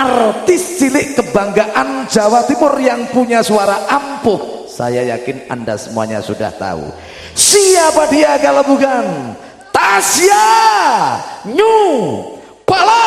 artis cilik kebanggaan Jawa Timur yang punya suara ampuh. Saya yakin Anda semuanya sudah tahu. Siapa dia kalau bukan Tasya New Palapa.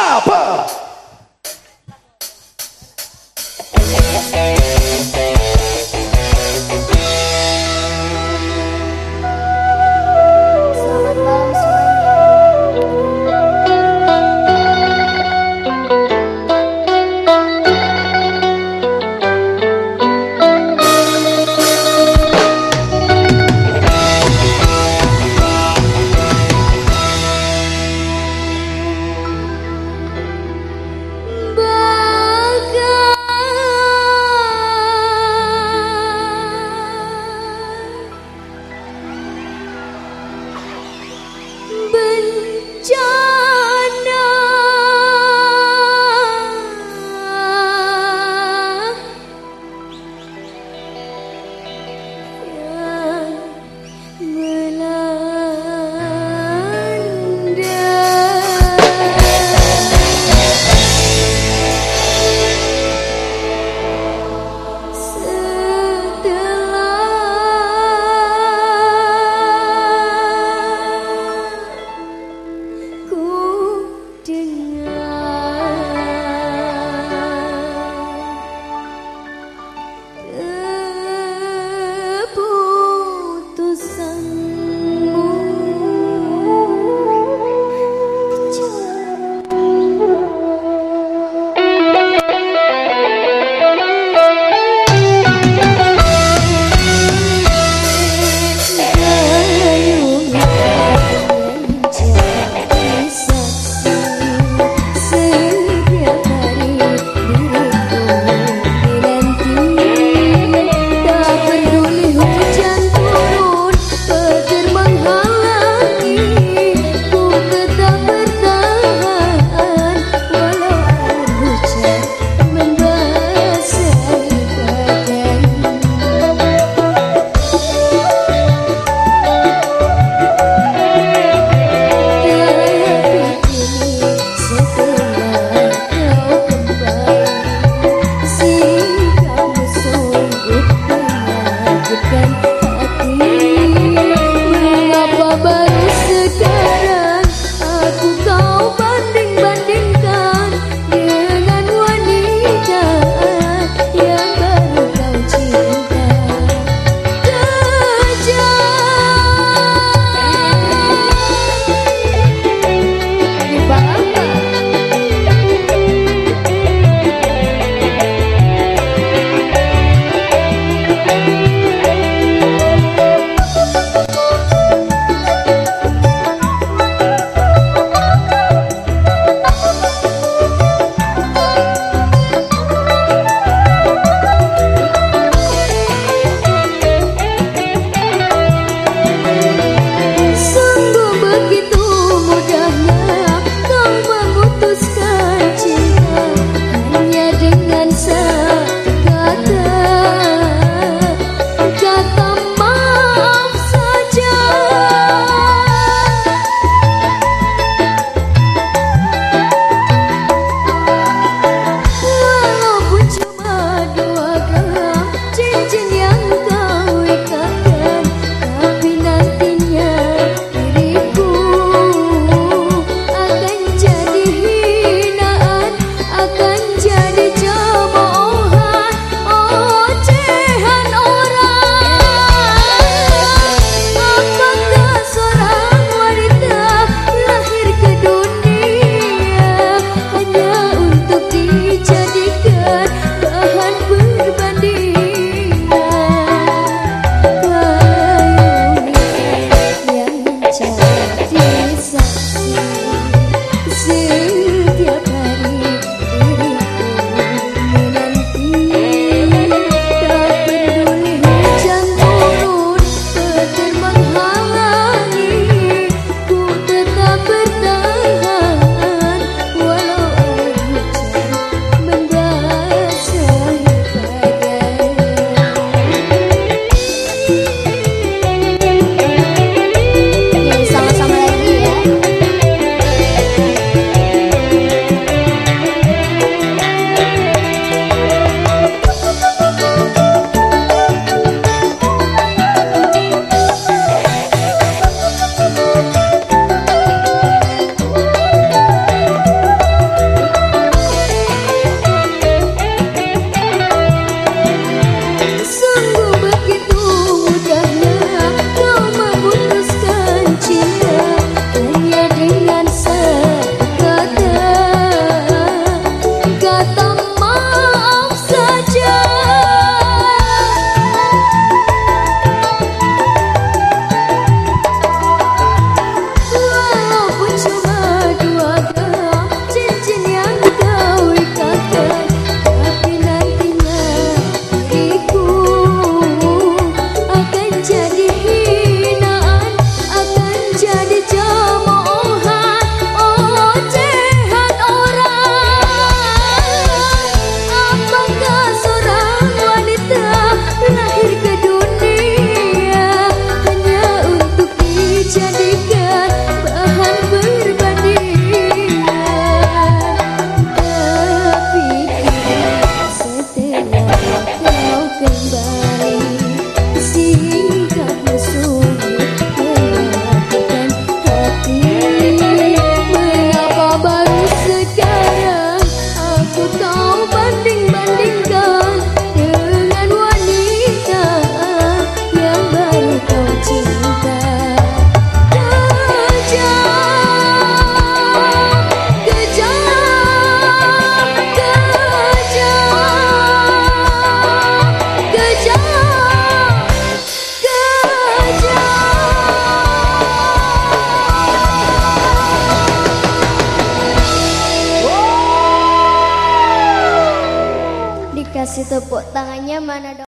Tepuk tangannya mana dong?